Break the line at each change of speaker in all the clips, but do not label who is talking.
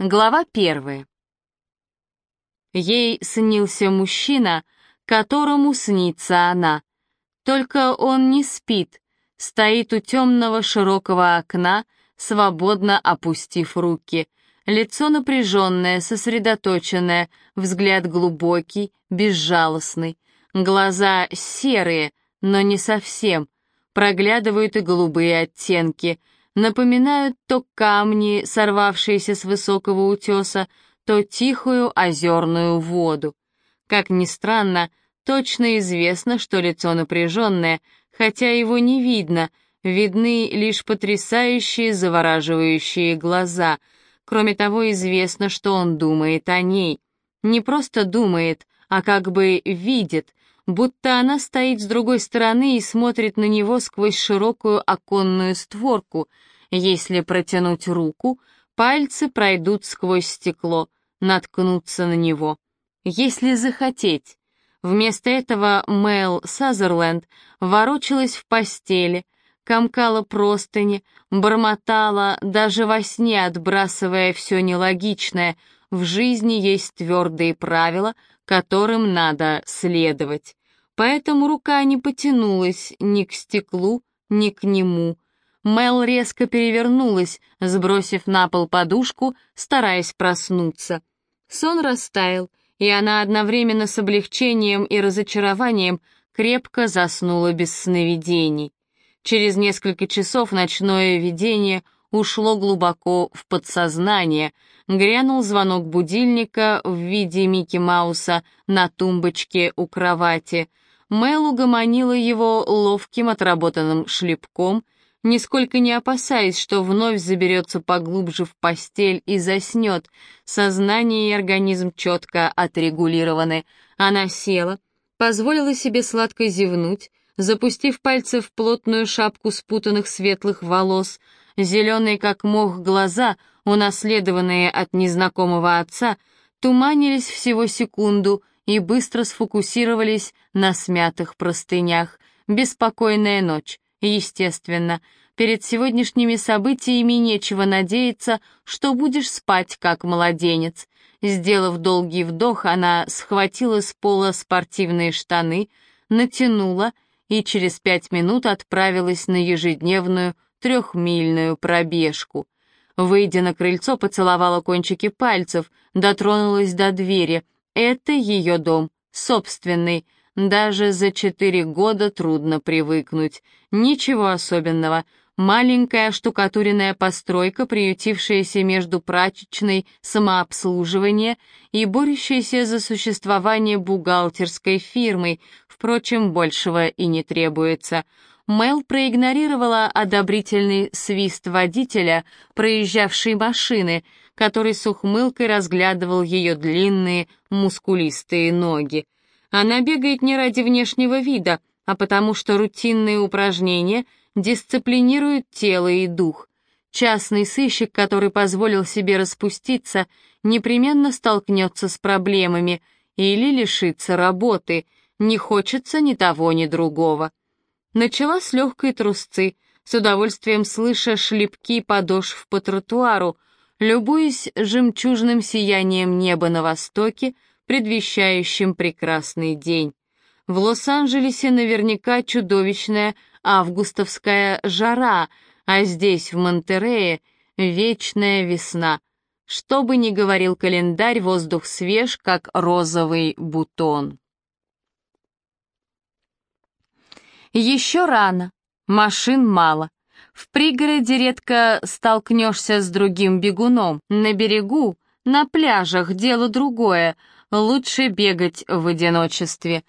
Глава первая. Ей снился мужчина, которому снится она. Только он не спит, стоит у темного широкого окна, свободно опустив руки. Лицо напряженное, сосредоточенное, взгляд глубокий, безжалостный. Глаза серые, но не совсем. Проглядывают и голубые оттенки — напоминают то камни, сорвавшиеся с высокого утеса, то тихую озерную воду. Как ни странно, точно известно, что лицо напряженное, хотя его не видно, видны лишь потрясающие завораживающие глаза. Кроме того, известно, что он думает о ней. Не просто думает, а как бы видит, будто она стоит с другой стороны и смотрит на него сквозь широкую оконную створку. Если протянуть руку, пальцы пройдут сквозь стекло, наткнуться на него. Если захотеть. Вместо этого Мэл Сазерленд ворочалась в постели, комкала простыни, бормотала, даже во сне отбрасывая все нелогичное. В жизни есть твердые правила, которым надо следовать поэтому рука не потянулась ни к стеклу, ни к нему. Мел резко перевернулась, сбросив на пол подушку, стараясь проснуться. Сон растаял, и она одновременно с облегчением и разочарованием крепко заснула без сновидений. Через несколько часов ночное видение ушло глубоко в подсознание. Грянул звонок будильника в виде Микки Мауса на тумбочке у кровати — Мэл угомонила его ловким отработанным шлепком, нисколько не опасаясь, что вновь заберется поглубже в постель и заснет. Сознание и организм четко отрегулированы. Она села, позволила себе сладко зевнуть, запустив пальцы в плотную шапку спутанных светлых волос, зеленые как мох глаза, унаследованные от незнакомого отца, туманились всего секунду — и быстро сфокусировались на смятых простынях. Беспокойная ночь, естественно. Перед сегодняшними событиями нечего надеяться, что будешь спать как младенец. Сделав долгий вдох, она схватила с пола спортивные штаны, натянула и через пять минут отправилась на ежедневную трехмильную пробежку. Выйдя на крыльцо, поцеловала кончики пальцев, дотронулась до двери — это ее дом, собственный. Даже за четыре года трудно привыкнуть. Ничего особенного. Маленькая штукатуренная постройка, приютившаяся между прачечной самообслуживания и борющаяся за существование бухгалтерской фирмой. Впрочем, большего и не требуется. Мел проигнорировала одобрительный свист водителя, проезжавшей машины — который с ухмылкой разглядывал ее длинные, мускулистые ноги. Она бегает не ради внешнего вида, а потому что рутинные упражнения дисциплинируют тело и дух. Частный сыщик, который позволил себе распуститься, непременно столкнется с проблемами или лишится работы, не хочется ни того, ни другого. Начала с легкой трусцы, с удовольствием слыша шлепки подошв по тротуару, любуясь жемчужным сиянием неба на востоке, предвещающим прекрасный день. В Лос-Анджелесе наверняка чудовищная августовская жара, а здесь, в Монтерее, вечная весна. Что бы ни говорил календарь, воздух свеж, как розовый бутон. Еще рано, машин мало. В пригороде редко столкнешься с другим бегуном. На берегу, на пляжах дело другое. Лучше бегать в одиночестве.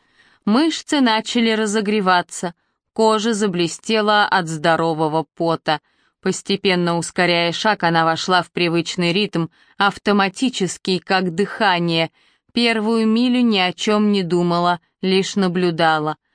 Мышцы начали разогреваться. Кожа заблестела от здорового пота. Постепенно ускоряя шаг, она вошла в привычный ритм, автоматический, как дыхание. Первую милю ни о чем не думала, лишь наблюдала —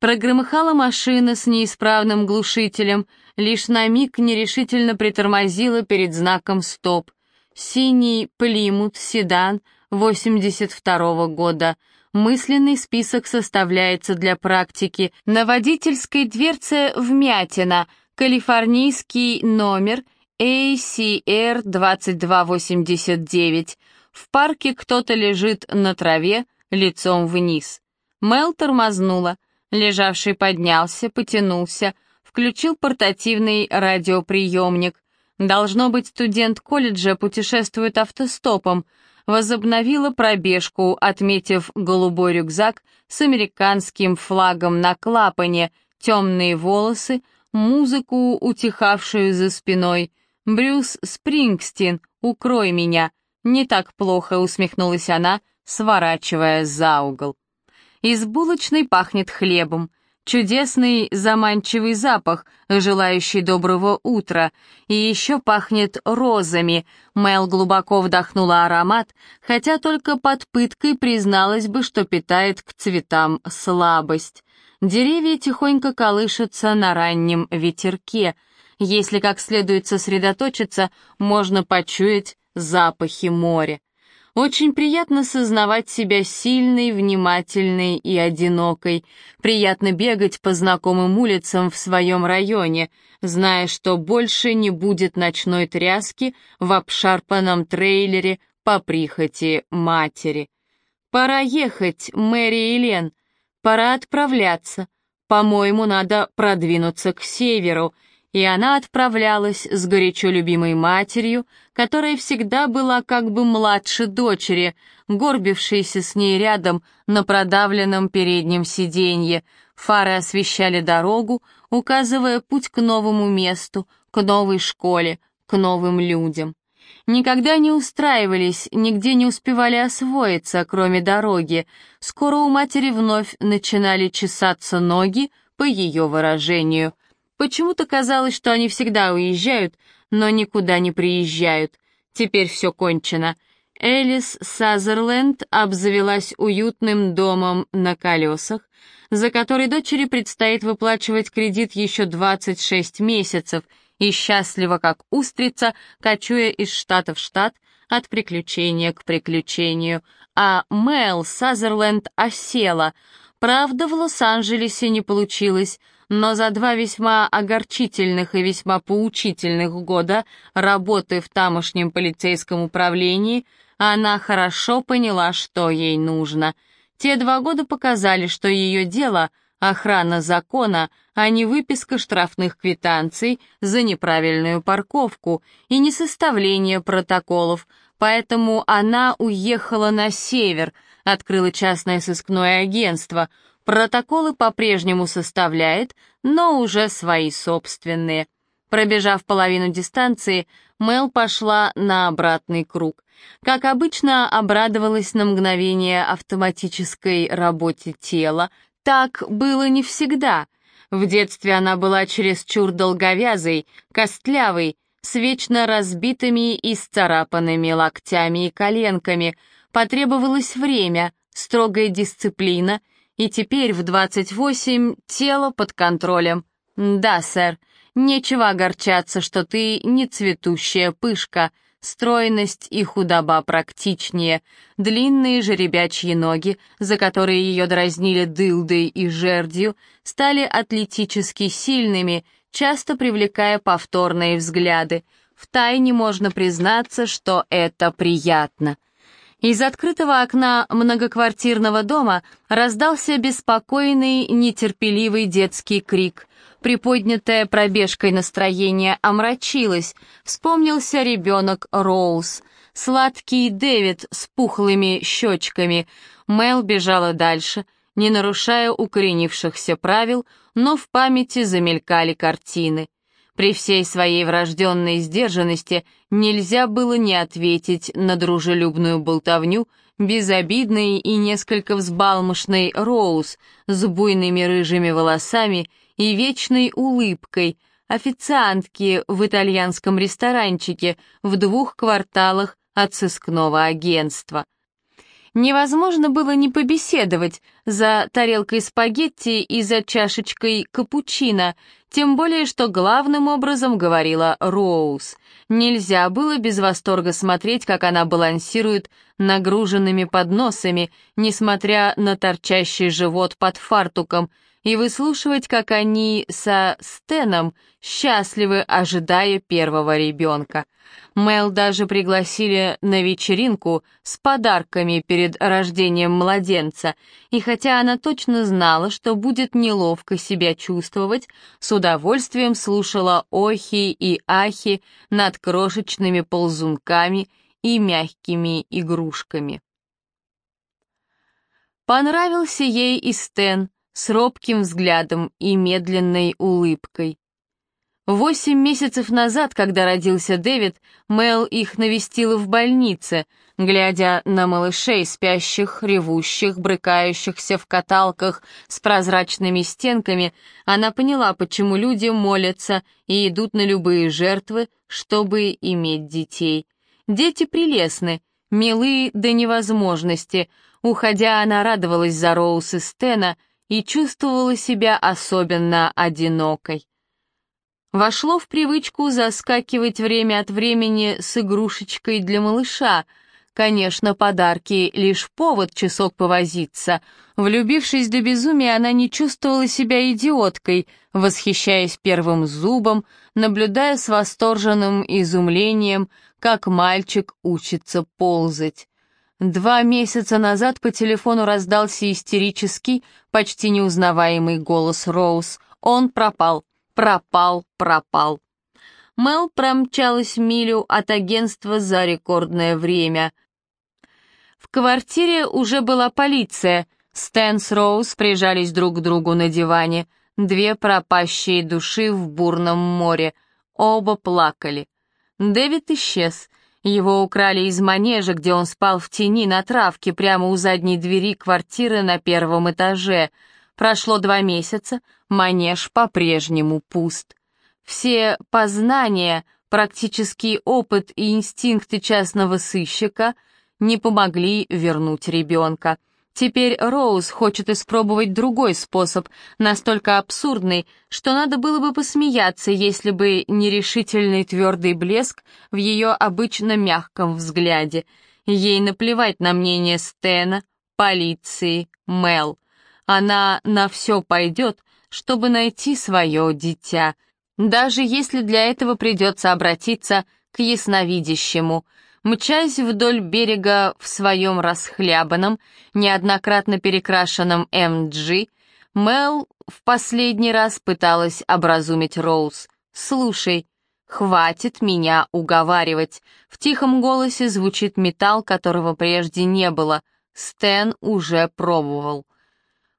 Прогромыхала машина с неисправным глушителем, лишь на миг нерешительно притормозила перед знаком «Стоп». Синий Плимут седан 82-го года. Мысленный список составляется для практики. На водительской дверце вмятина, калифорнийский номер ACR 2289. В парке кто-то лежит на траве, лицом вниз. Мел тормознула. Лежавший поднялся, потянулся, включил портативный радиоприемник. Должно быть, студент колледжа путешествует автостопом. Возобновила пробежку, отметив голубой рюкзак с американским флагом на клапане, темные волосы, музыку, утихавшую за спиной. «Брюс Спрингстин, укрой меня!» «Не так плохо», — усмехнулась она, сворачивая за угол. Из булочной пахнет хлебом. Чудесный заманчивый запах, желающий доброго утра. И еще пахнет розами. Мэл глубоко вдохнула аромат, хотя только под пыткой призналась бы, что питает к цветам слабость. Деревья тихонько колышутся на раннем ветерке. Если как следует сосредоточиться, можно почуять запахи моря. Очень приятно сознавать себя сильной, внимательной и одинокой. Приятно бегать по знакомым улицам в своем районе, зная, что больше не будет ночной тряски в обшарпанном трейлере по прихоти матери. «Пора ехать, Мэри и Лен. Пора отправляться. По-моему, надо продвинуться к северу», и она отправлялась с горячо любимой матерью, которая всегда была как бы младше дочери, горбившейся с ней рядом на продавленном переднем сиденье. Фары освещали дорогу, указывая путь к новому месту, к новой школе, к новым людям. Никогда не устраивались, нигде не успевали освоиться, кроме дороги. Скоро у матери вновь начинали чесаться ноги, по ее выражению — Почему-то казалось, что они всегда уезжают, но никуда не приезжают. Теперь все кончено. Элис Сазерленд обзавелась уютным домом на колесах, за который дочери предстоит выплачивать кредит еще 26 месяцев, и счастливо, как устрица, кочуя из штата в штат, от приключения к приключению. А Мэл Сазерленд осела. Правда, в Лос-Анджелесе не получилось, но за два весьма огорчительных и весьма поучительных года работы в тамошнем полицейском управлении она хорошо поняла, что ей нужно. Те два года показали, что ее дело — охрана закона, а не выписка штрафных квитанций за неправильную парковку и не составление протоколов, поэтому она уехала на север, открыла частное сыскное агентство — Протоколы по-прежнему составляет, но уже свои собственные. Пробежав половину дистанции, Мел пошла на обратный круг. Как обычно, обрадовалась на мгновение автоматической работе тела. Так было не всегда. В детстве она была чересчур долговязой, костлявой, с вечно разбитыми и сцарапанными локтями и коленками. Потребовалось время, строгая дисциплина — и теперь в 28 тело под контролем. Да, сэр, нечего огорчаться, что ты не цветущая пышка. Стройность и худоба практичнее. Длинные жеребячьи ноги, за которые ее дразнили дылдой и жердью, стали атлетически сильными, часто привлекая повторные взгляды. Втайне можно признаться, что это приятно. Из открытого окна многоквартирного дома раздался беспокойный, нетерпеливый детский крик. Приподнятое пробежкой настроение омрачилось. Вспомнился ребенок Роуз. Сладкий Дэвид с пухлыми щечками. Мел бежала дальше, не нарушая укоренившихся правил, но в памяти замелькали картины. При всей своей врожденной сдержанности нельзя было не ответить на дружелюбную болтовню безобидной и несколько взбалмошной Роуз с буйными рыжими волосами и вечной улыбкой, официантки в итальянском ресторанчике в двух кварталах от сыскного агентства. Невозможно было не побеседовать за тарелкой спагетти и за чашечкой капучино, тем более, что главным образом говорила Роуз. Нельзя было без восторга смотреть, как она балансирует нагруженными подносами, несмотря на торчащий живот под фартуком. И выслушивать, как они со Стеном счастливы, ожидая первого ребенка. Мел даже пригласили на вечеринку с подарками перед рождением младенца, и хотя она точно знала, что будет неловко себя чувствовать, с удовольствием слушала охи и ахи над крошечными ползунками и мягкими игрушками. Понравился ей и Стэн с робким взглядом и медленной улыбкой. Восемь месяцев назад, когда родился Дэвид, Мел их навестила в больнице, глядя на малышей, спящих, ревущих, брыкающихся в каталках с прозрачными стенками, она поняла, почему люди молятся и идут на любые жертвы, чтобы иметь детей. Дети прелестны, милы до невозможности — Уходя, она радовалась за Роуз и Стена и чувствовала себя особенно одинокой. Вошло в привычку заскакивать время от времени с игрушечкой для малыша. Конечно, подарки — лишь повод часок повозиться. Влюбившись до безумия, она не чувствовала себя идиоткой, восхищаясь первым зубом, наблюдая с восторженным изумлением, как мальчик учится ползать. Два месяца назад по телефону раздался истерический, почти неузнаваемый голос Роуз. Он пропал, пропал, пропал. Мел промчалась милю от агентства за рекордное время. В квартире уже была полиция. Стэн с Роуз прижались друг к другу на диване. Две пропащие души в бурном море. Оба плакали. Дэвид исчез. Его украли из манежа, где он спал в тени на травке прямо у задней двери квартиры на первом этаже. Прошло два месяца, манеж по-прежнему пуст. Все познания, практический опыт и инстинкты частного сыщика не помогли вернуть ребенка. Теперь Роуз хочет испробовать другой способ, настолько абсурдный, что надо было бы посмеяться, если бы не решительный твердый блеск в ее обычно мягком взгляде. Ей наплевать на мнение Стена, полиции, Мел. Она на все пойдет, чтобы найти свое дитя, даже если для этого придется обратиться к ясновидящему — Мчась вдоль берега в своем расхлябанном, неоднократно перекрашенном МГ, Мел в последний раз пыталась образумить Роуз. «Слушай, хватит меня уговаривать». В тихом голосе звучит металл, которого прежде не было. Стэн уже пробовал.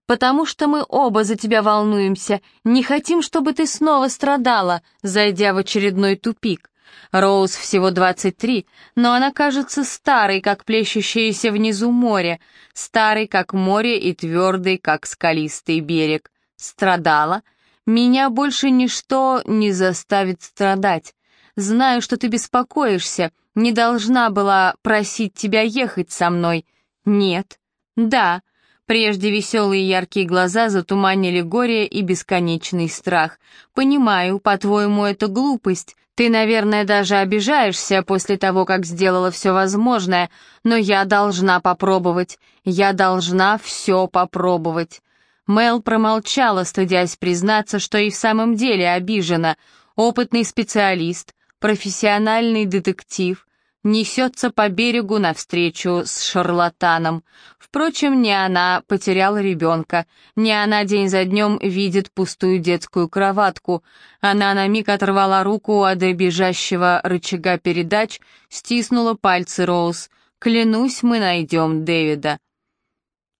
«Потому что мы оба за тебя волнуемся, не хотим, чтобы ты снова страдала», зайдя в очередной тупик. Роуз всего 23, но она кажется старой, как плещущееся внизу море, старой, как море и твердой, как скалистый берег. Страдала? Меня больше ничто не заставит страдать. Знаю, что ты беспокоишься, не должна была просить тебя ехать со мной. Нет. Да. Прежде веселые яркие глаза затуманили горе и бесконечный страх. Понимаю, по-твоему, это глупость, ты, наверное, даже обижаешься после того, как сделала все возможное, но я должна попробовать. Я должна все попробовать». Мел промолчала, стыдясь признаться, что и в самом деле обижена. Опытный специалист, профессиональный детектив, несется по берегу навстречу с шарлатаном. Впрочем, не она потеряла ребенка, не она день за днем видит пустую детскую кроватку. Она на миг оторвала руку от бежащего рычага передач, стиснула пальцы Роуз. «Клянусь, мы найдем Дэвида».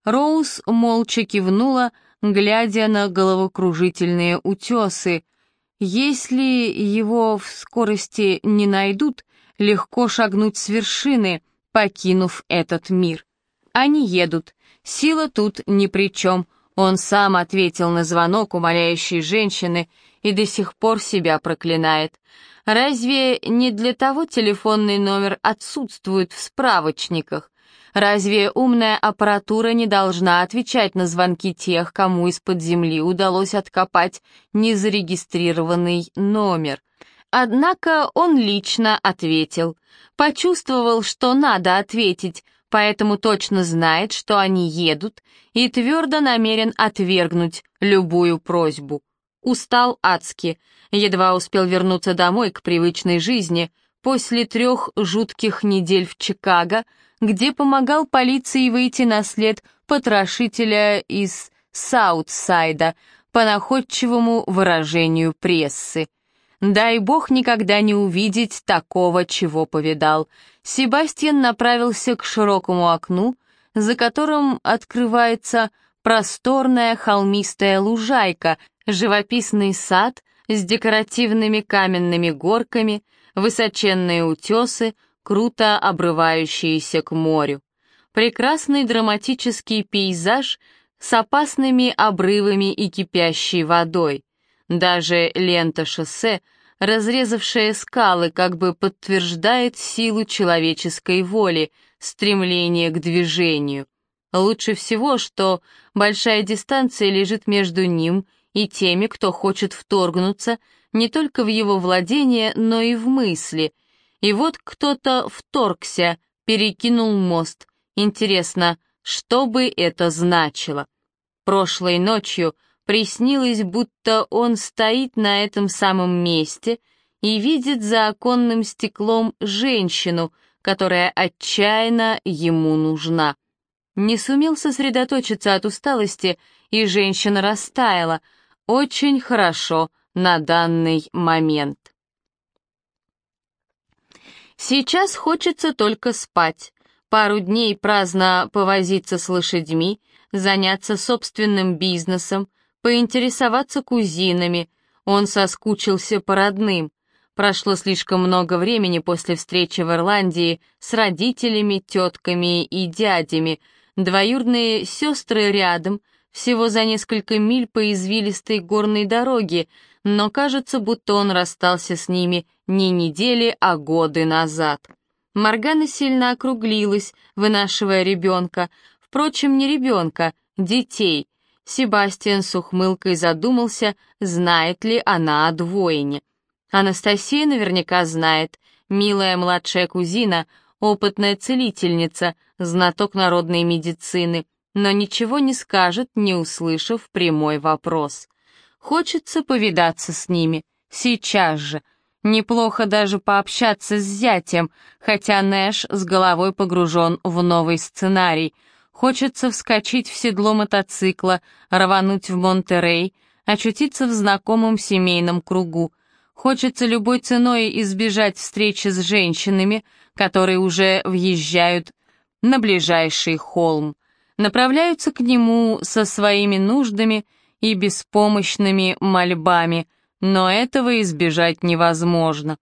Роуз молча кивнула, глядя на головокружительные утесы. Если его в скорости не найдут, легко шагнуть с вершины, покинув этот мир. Они едут. Сила тут ни при чем. Он сам ответил на звонок умоляющей женщины и до сих пор себя проклинает. Разве не для того телефонный номер отсутствует в справочниках? Разве умная аппаратура не должна отвечать на звонки тех, кому из-под земли удалось откопать незарегистрированный номер? Однако он лично ответил. Почувствовал, что надо ответить, поэтому точно знает, что они едут, и твердо намерен отвергнуть любую просьбу. Устал адски, едва успел вернуться домой к привычной жизни после трех жутких недель в Чикаго, где помогал полиции выйти на след потрошителя из Саутсайда, по находчивому выражению прессы. Дай бог никогда не увидеть такого, чего повидал. Себастьян направился к широкому окну, за которым открывается просторная холмистая лужайка, живописный сад с декоративными каменными горками, высоченные утесы, круто обрывающиеся к морю. Прекрасный драматический пейзаж с опасными обрывами и кипящей водой. Даже лента шоссе, разрезавшая скалы, как бы подтверждает силу человеческой воли, стремление к движению. Лучше всего, что большая дистанция лежит между ним и теми, кто хочет вторгнуться не только в его владение, но и в мысли. И вот кто-то вторгся, перекинул мост. Интересно, что бы это значило? Прошлой ночью приснилось, будто он стоит на этом самом месте и видит за оконным стеклом женщину, которая отчаянно ему нужна. Не сумел сосредоточиться от усталости, и женщина растаяла. Очень хорошо на данный момент. Сейчас хочется только спать пару дней праздно повозиться с лошадьми, заняться собственным бизнесом, поинтересоваться кузинами. Он соскучился по родным. Прошло слишком много времени после встречи в Ирландии с родителями, тетками и дядями. Двоюродные сестры рядом, всего за несколько миль по извилистой горной дороге, но кажется, будто он расстался с ними не недели, а годы назад. Моргана сильно округлилась, вынашивая ребенка. Впрочем, не ребенка, детей. Себастьян с ухмылкой задумался, знает ли она о двоине. Анастасия наверняка знает. Милая младшая кузина, опытная целительница, знаток народной медицины, но ничего не скажет, не услышав прямой вопрос. Хочется повидаться с ними. Сейчас же — Неплохо даже пообщаться с зятем, хотя Нэш с головой погружен в новый сценарий. Хочется вскочить в седло мотоцикла, рвануть в Монтерей, очутиться в знакомом семейном кругу. Хочется любой ценой избежать встречи с женщинами, которые уже въезжают на ближайший холм, направляются к нему со своими нуждами и беспомощными мольбами — но этого избежать невозможно.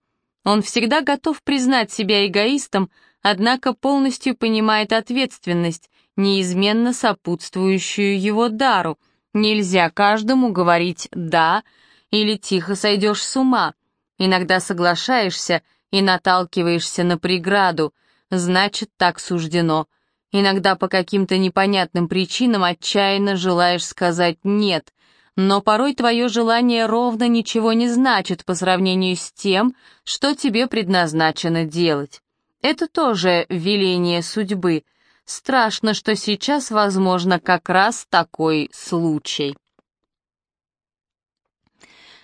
Он всегда готов признать себя эгоистом, однако полностью понимает ответственность, неизменно сопутствующую его дару. Нельзя каждому говорить «да» или «тихо сойдешь с ума». Иногда соглашаешься и наталкиваешься на преграду, значит, так суждено. Иногда по каким-то непонятным причинам отчаянно желаешь сказать «нет», но порой твое желание ровно ничего не значит по сравнению с тем, что тебе предназначено делать. Это тоже веление судьбы. Страшно, что сейчас, возможно, как раз такой случай.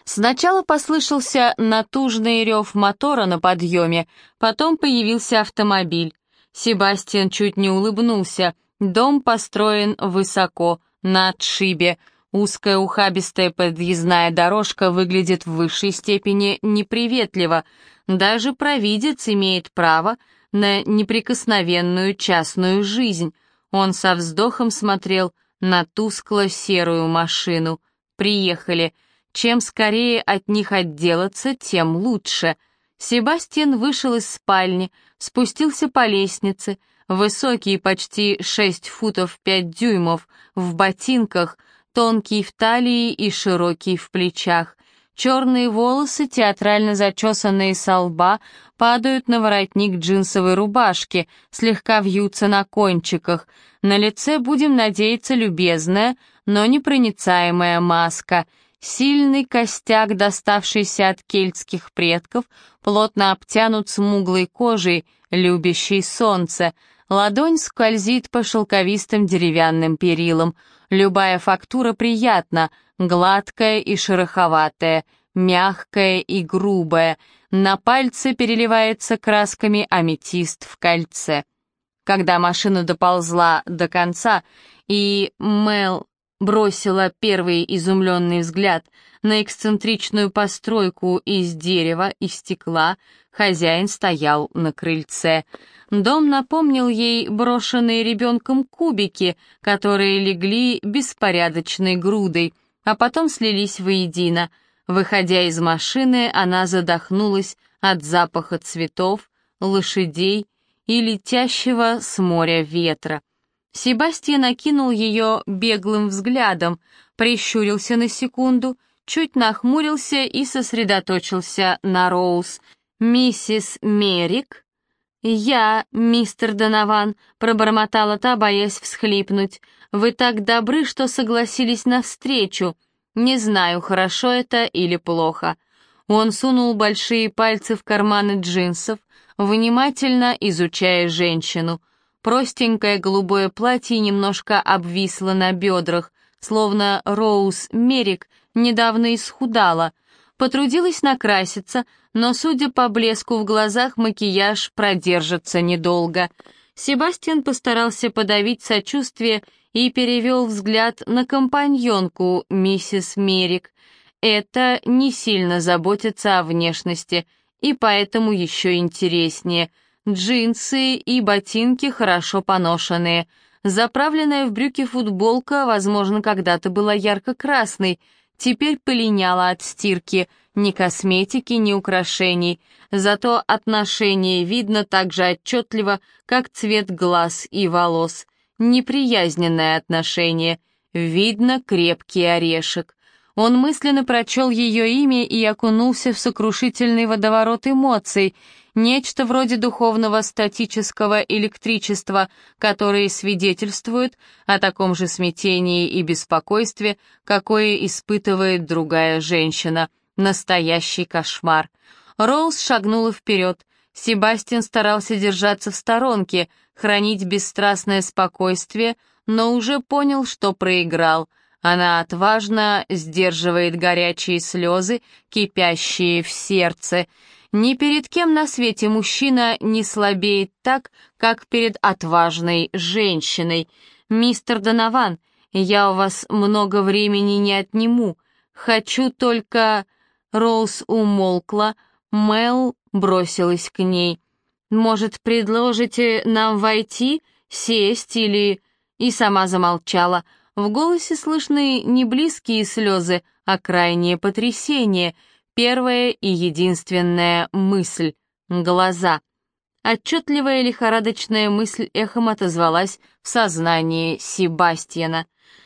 Сначала послышался натужный рев мотора на подъеме, потом появился автомобиль. Себастьян чуть не улыбнулся. Дом построен высоко, на отшибе, Узкая ухабистая подъездная дорожка выглядит в высшей степени неприветливо. Даже провидец имеет право на неприкосновенную частную жизнь. Он со вздохом смотрел на тускло-серую машину. Приехали. Чем скорее от них отделаться, тем лучше. Себастьян вышел из спальни, спустился по лестнице, высокий почти шесть футов пять дюймов, в ботинках — тонкий в талии и широкий в плечах. Черные волосы, театрально зачесанные со лба, падают на воротник джинсовой рубашки, слегка вьются на кончиках. На лице, будем надеяться, любезная, но непроницаемая маска. Сильный костяк, доставшийся от кельтских предков, плотно обтянут смуглой кожей, любящий солнце. Ладонь скользит по шелковистым деревянным перилам. Любая фактура приятна, гладкая и шероховатая, мягкая и грубая. На пальце переливается красками аметист в кольце. Когда машина доползла до конца, и Мел бросила первый изумленный взгляд на эксцентричную постройку из дерева и стекла, хозяин стоял на крыльце. Дом напомнил ей брошенные ребенком кубики, которые легли беспорядочной грудой, а потом слились воедино. Выходя из машины, она задохнулась от запаха цветов, лошадей и летящего с моря ветра. Себастьян окинул ее беглым взглядом, прищурился на секунду, чуть нахмурился и сосредоточился на Роуз. «Миссис Мерик?» «Я, мистер Донован», — пробормотала та, боясь всхлипнуть. «Вы так добры, что согласились на встречу. Не знаю, хорошо это или плохо». Он сунул большие пальцы в карманы джинсов, внимательно изучая женщину. Простенькое голубое платье немножко обвисло на бедрах, словно Роуз Мерик недавно исхудала. Потрудилась накраситься, но, судя по блеску в глазах, макияж продержится недолго. Себастьян постарался подавить сочувствие и перевел взгляд на компаньонку, миссис Мерик. Это не сильно заботится о внешности — и поэтому еще интереснее. Джинсы и ботинки хорошо поношенные. Заправленная в брюки футболка, возможно, когда-то была ярко-красной, теперь полиняла от стирки, ни косметики, ни украшений. Зато отношение видно так же отчетливо, как цвет глаз и волос. Неприязненное отношение. Видно крепкий орешек. Он мысленно прочел ее имя и окунулся в сокрушительный водоворот эмоций, нечто вроде духовного статического электричества, которое свидетельствует о таком же смятении и беспокойстве, какое испытывает другая женщина. Настоящий кошмар. Роуз шагнула вперед. Себастьян старался держаться в сторонке, хранить бесстрастное спокойствие, но уже понял, что проиграл — она отважно сдерживает горячие слезы, кипящие в сердце. Ни перед кем на свете мужчина не слабеет так, как перед отважной женщиной. «Мистер Донован, я у вас много времени не отниму. Хочу только...» Роуз умолкла, Мел бросилась к ней. «Может, предложите нам войти, сесть или...» И сама замолчала — в голосе слышны не близкие слезы, а крайнее потрясение, первая и единственная мысль — глаза. Отчетливая лихорадочная мысль эхом отозвалась в сознании Себастьяна.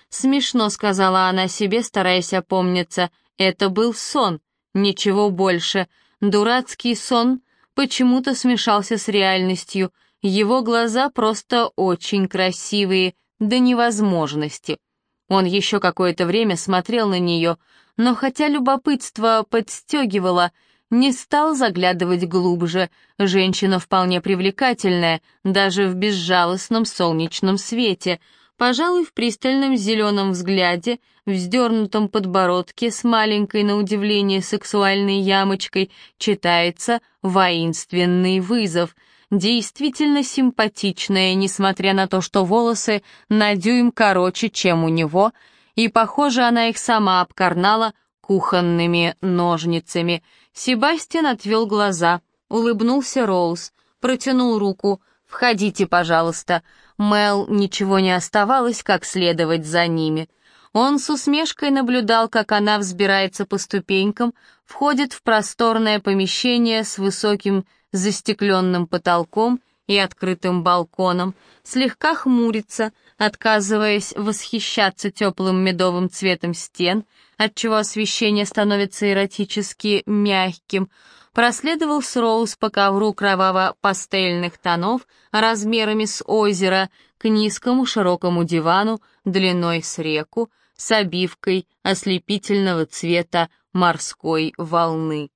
«Смешно», — сказала она себе, стараясь опомниться, — «это был сон, ничего больше. Дурацкий сон почему-то смешался с реальностью. Его глаза просто очень красивые, до невозможности. Он еще какое-то время смотрел на нее, но хотя любопытство подстегивало, не стал заглядывать глубже. Женщина вполне привлекательная, даже в безжалостном солнечном свете. Пожалуй, в пристальном зеленом взгляде, вздернутом подбородке с маленькой на удивление сексуальной ямочкой читается воинственный вызов — действительно симпатичная, несмотря на то, что волосы на дюйм короче, чем у него, и, похоже, она их сама обкарнала кухонными ножницами. Себастьян отвел глаза, улыбнулся Роуз, протянул руку. «Входите, пожалуйста». Мел ничего не оставалось, как следовать за ними. Он с усмешкой наблюдал, как она взбирается по ступенькам, входит в просторное помещение с высоким застекленным потолком и открытым балконом, слегка хмурится, отказываясь восхищаться теплым медовым цветом стен, отчего освещение становится эротически мягким, проследовал с Роуз по ковру кроваво-пастельных тонов размерами с озеро к низкому широкому дивану длиной с реку с обивкой ослепительного цвета морской волны.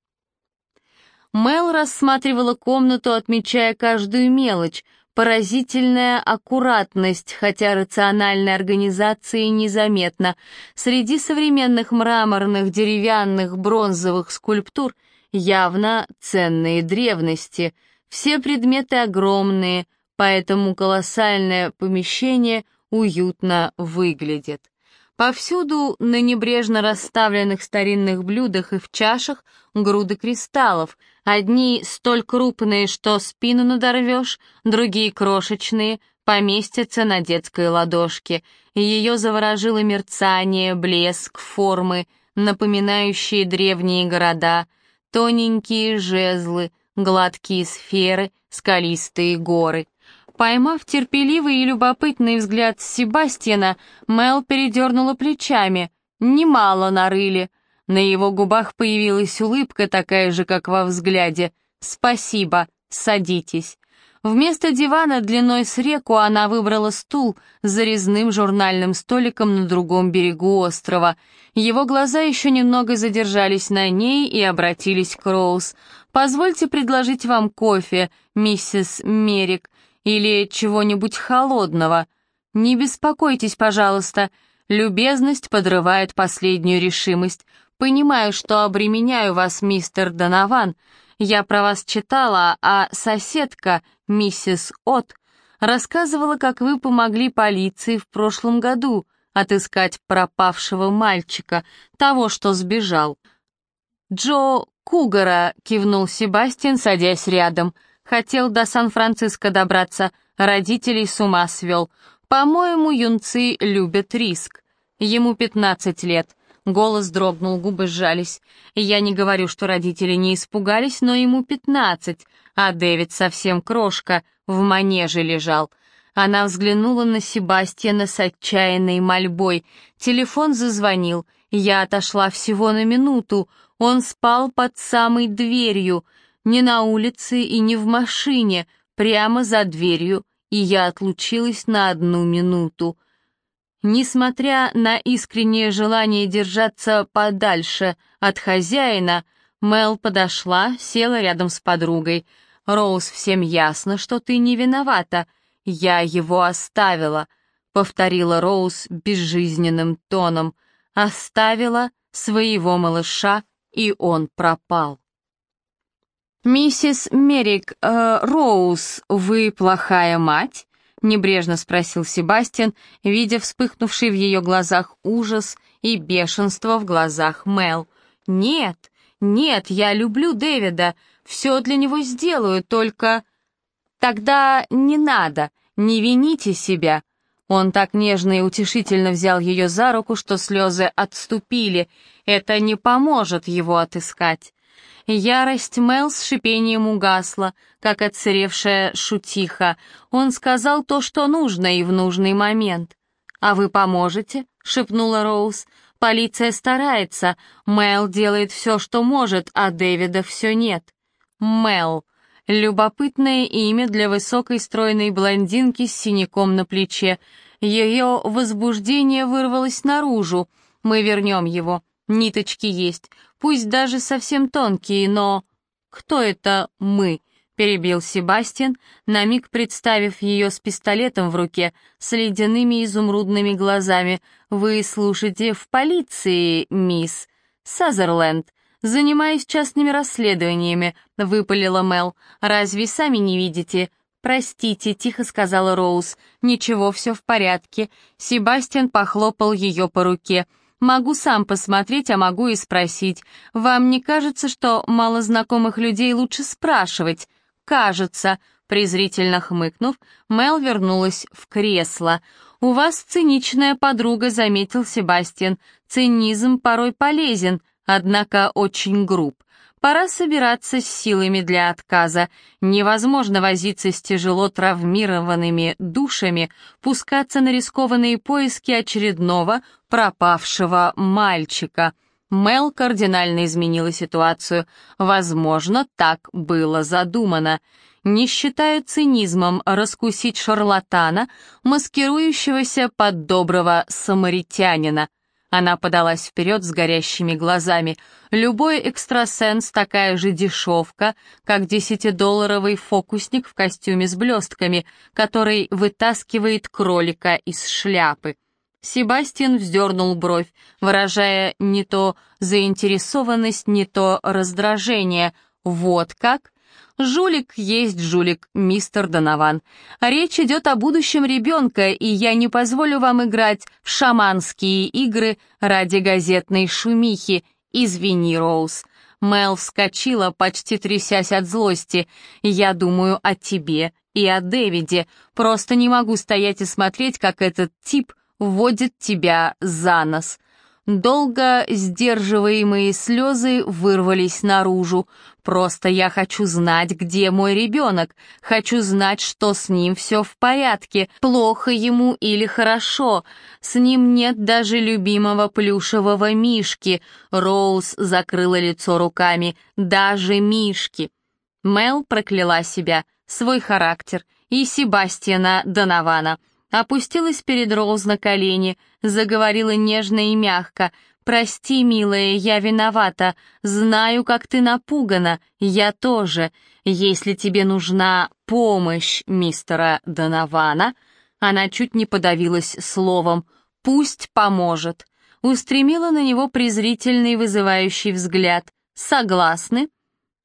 Мел рассматривала комнату, отмечая каждую мелочь, поразительная аккуратность, хотя рациональной организации незаметно. Среди современных мраморных, деревянных, бронзовых скульптур явно ценные древности. Все предметы огромные, поэтому колоссальное помещение уютно выглядит. Повсюду на небрежно расставленных старинных блюдах и в чашах груды кристаллов, одни столь крупные, что спину надорвешь, другие крошечные, поместятся на детской ладошке. Ее заворожило мерцание, блеск, формы, напоминающие древние города, тоненькие жезлы, гладкие сферы, скалистые горы. Поймав терпеливый и любопытный взгляд Себастьяна, Мел передернула плечами. Немало нарыли. На его губах появилась улыбка, такая же, как во взгляде. «Спасибо, садитесь». Вместо дивана длиной с реку она выбрала стул с зарезным журнальным столиком на другом берегу острова. Его глаза еще немного задержались на ней и обратились к Роуз. «Позвольте предложить вам кофе, миссис Мерик или чего-нибудь холодного. Не беспокойтесь, пожалуйста. Любезность подрывает последнюю решимость. Понимаю, что обременяю вас, мистер Донован. Я про вас читала, а соседка, миссис От, рассказывала, как вы помогли полиции в прошлом году отыскать пропавшего мальчика, того, что сбежал. Джо Кугара, кивнул Себастьян, садясь рядом — Хотел до Сан-Франциско добраться, родителей с ума свел. По-моему, юнцы любят риск. Ему 15 лет. Голос дрогнул, губы сжались. Я не говорю, что родители не испугались, но ему 15, а Дэвид совсем крошка, в манеже лежал. Она взглянула на Себастьяна с отчаянной мольбой. Телефон зазвонил. Я отошла всего на минуту. Он спал под самой дверью не на улице и не в машине, прямо за дверью, и я отлучилась на одну минуту. Несмотря на искреннее желание держаться подальше от хозяина, Мел подошла, села рядом с подругой. «Роуз, всем ясно, что ты не виновата. Я его оставила», — повторила Роуз безжизненным тоном. «Оставила своего малыша, и он пропал». «Миссис Мерик, э, Роуз, вы плохая мать?» — небрежно спросил Себастьян, видя вспыхнувший в ее глазах ужас и бешенство в глазах Мел. «Нет, нет, я люблю Дэвида, все для него сделаю, только...» «Тогда не надо, не вините себя». Он так нежно и утешительно взял ее за руку, что слезы отступили. Это не поможет его отыскать. Ярость Мел с шипением угасла, как отсыревшая шутиха. Он сказал то, что нужно, и в нужный момент. «А вы поможете?» — шепнула Роуз. «Полиция старается. Мел делает все, что может, а Дэвида все нет». Мел. Любопытное имя для высокой стройной блондинки с синяком на плече. Ее возбуждение вырвалось наружу. Мы вернем его. Ниточки есть, пусть даже совсем тонкие, но... Кто это «мы»? перебил Себастьян, на миг представив ее с пистолетом в руке, с ледяными изумрудными глазами. «Вы служите в полиции, мисс Сазерленд. Занимаюсь частными расследованиями», — выпалила Мел. «Разве сами не видите?» «Простите», — тихо сказала Роуз. «Ничего, все в порядке». Себастьян похлопал ее по руке. Могу сам посмотреть, а могу и спросить. Вам не кажется, что малознакомых людей лучше спрашивать? Кажется, презрительно хмыкнув, Мел вернулась в кресло. «У вас циничная подруга», — заметил Себастьян. «Цинизм порой полезен, однако очень груб. Пора собираться с силами для отказа. Невозможно возиться с тяжело травмированными душами, пускаться на рискованные поиски очередного пропавшего мальчика. Мел кардинально изменила ситуацию. Возможно, так было задумано. Не считаю цинизмом раскусить шарлатана, маскирующегося под доброго самаритянина. Она подалась вперед с горящими глазами. Любой экстрасенс такая же дешевка, как десятидолларовый фокусник в костюме с блестками, который вытаскивает кролика из шляпы. Себастьян вздернул бровь, выражая не то заинтересованность, не то раздражение. «Вот как?» Жулик есть жулик, мистер Донован. Речь идет о будущем ребенка, и я не позволю вам играть в шаманские игры ради газетной шумихи. Извини, Роуз. Мел вскочила, почти трясясь от злости. «Я думаю о тебе и о Дэвиде. Просто не могу стоять и смотреть, как этот тип вводит тебя за нос». Долго сдерживаемые слезы вырвались наружу. Просто я хочу знать, где мой ребенок. Хочу знать, что с ним все в порядке, плохо ему или хорошо. С ним нет даже любимого плюшевого мишки. Роуз закрыла лицо руками. Даже мишки. Мел прокляла себя, свой характер и Себастьяна Донована — опустилась перед Роуз на колени, заговорила нежно и мягко. «Прости, милая, я виновата. Знаю, как ты напугана. Я тоже. Если тебе нужна помощь мистера Донована...» Она чуть не подавилась словом. «Пусть поможет». Устремила на него презрительный вызывающий взгляд. «Согласны?»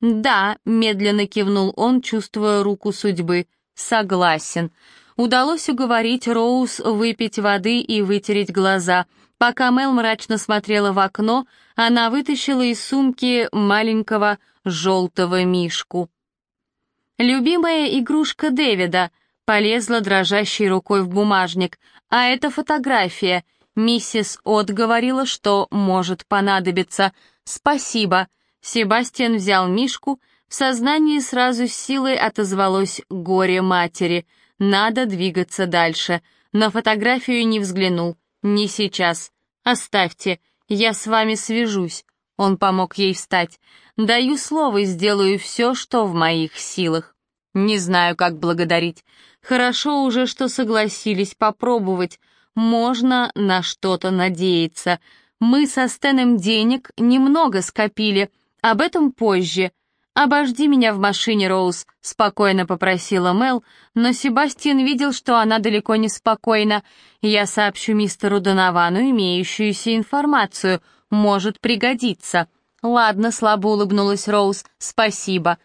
«Да», — медленно кивнул он, чувствуя руку судьбы. «Согласен» удалось уговорить Роуз выпить воды и вытереть глаза. Пока Мел мрачно смотрела в окно, она вытащила из сумки маленького желтого мишку. «Любимая игрушка Дэвида», полезла дрожащей рукой в бумажник. «А это фотография. Миссис От говорила, что может понадобиться. Спасибо». Себастьян взял мишку, в сознании сразу с силой отозвалось горе матери — надо двигаться дальше. На фотографию не взглянул. Не сейчас. Оставьте. Я с вами свяжусь. Он помог ей встать. Даю слово, сделаю все, что в моих силах. Не знаю, как благодарить. Хорошо уже, что согласились попробовать. Можно на что-то надеяться. Мы со Стеном денег немного скопили. Об этом позже. «Обожди меня в машине, Роуз», — спокойно попросила Мел, но Себастьян видел, что она далеко не спокойна. «Я сообщу мистеру Доновану имеющуюся информацию. Может пригодиться». «Ладно», — слабо улыбнулась Роуз, — «спасибо».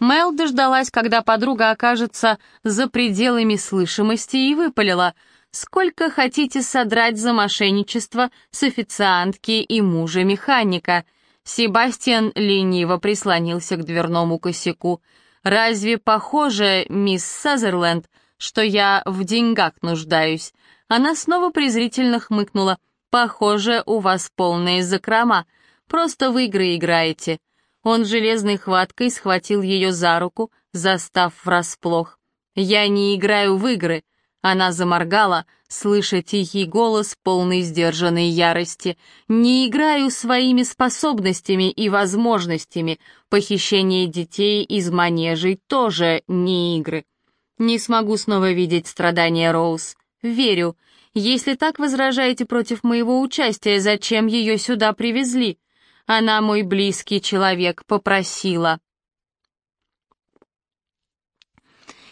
Мел дождалась, когда подруга окажется за пределами слышимости и выпалила. «Сколько хотите содрать за мошенничество с официантки и мужа механика?» Себастьян лениво прислонился к дверному косяку. «Разве похоже, мисс Сазерленд, что я в деньгах нуждаюсь?» Она снова презрительно хмыкнула. «Похоже, у вас полные закрома. Просто в игры играете». Он железной хваткой схватил ее за руку, застав врасплох. «Я не играю в игры», она заморгала, слыша тихий голос, полный сдержанной ярости. «Не играю своими способностями и возможностями. Похищение детей из манежей тоже не игры. Не смогу снова видеть страдания Роуз. Верю. Если так возражаете против моего участия, зачем ее сюда привезли? Она мой близкий человек, попросила».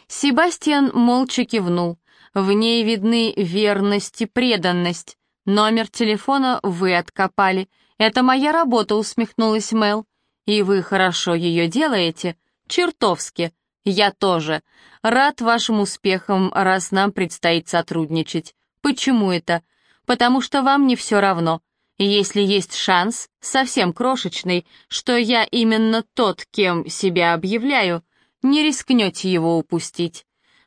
Себастьян молча кивнул. В ней видны верность и преданность. Номер телефона вы откопали. Это моя работа, усмехнулась Мел. И вы хорошо ее делаете? Чертовски. Я тоже. Рад вашим успехам, раз нам предстоит сотрудничать. Почему это? Потому что вам не все равно. Если есть шанс, совсем крошечный, что я именно тот, кем себя объявляю, не рискнете его упустить.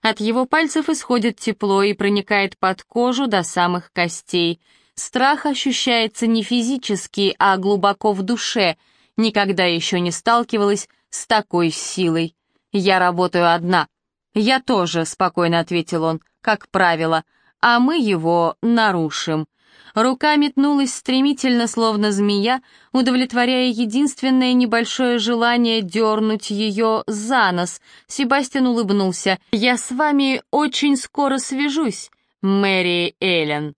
От его пальцев исходит тепло и проникает под кожу до самых костей. Страх ощущается не физически, а глубоко в душе. Никогда еще не сталкивалась с такой силой. Я работаю одна. Я тоже, спокойно ответил он, как правило, а мы его нарушим. Рука метнулась стремительно, словно змея, удовлетворяя единственное небольшое желание дернуть ее за нос. Себастьян улыбнулся. «Я с вами очень скоро свяжусь, Мэри Эллен».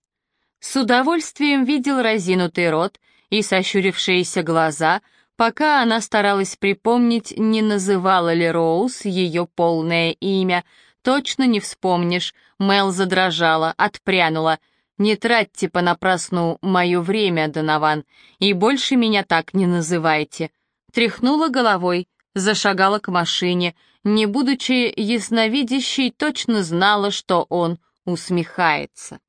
С удовольствием видел разинутый рот и сощурившиеся глаза, пока она старалась припомнить, не называла ли Роуз ее полное имя. Точно не вспомнишь. Мел задрожала, отпрянула. «Не тратьте понапрасну мое время, Донован, и больше меня так не называйте». Тряхнула головой, зашагала к машине, не будучи ясновидящей, точно знала, что он усмехается.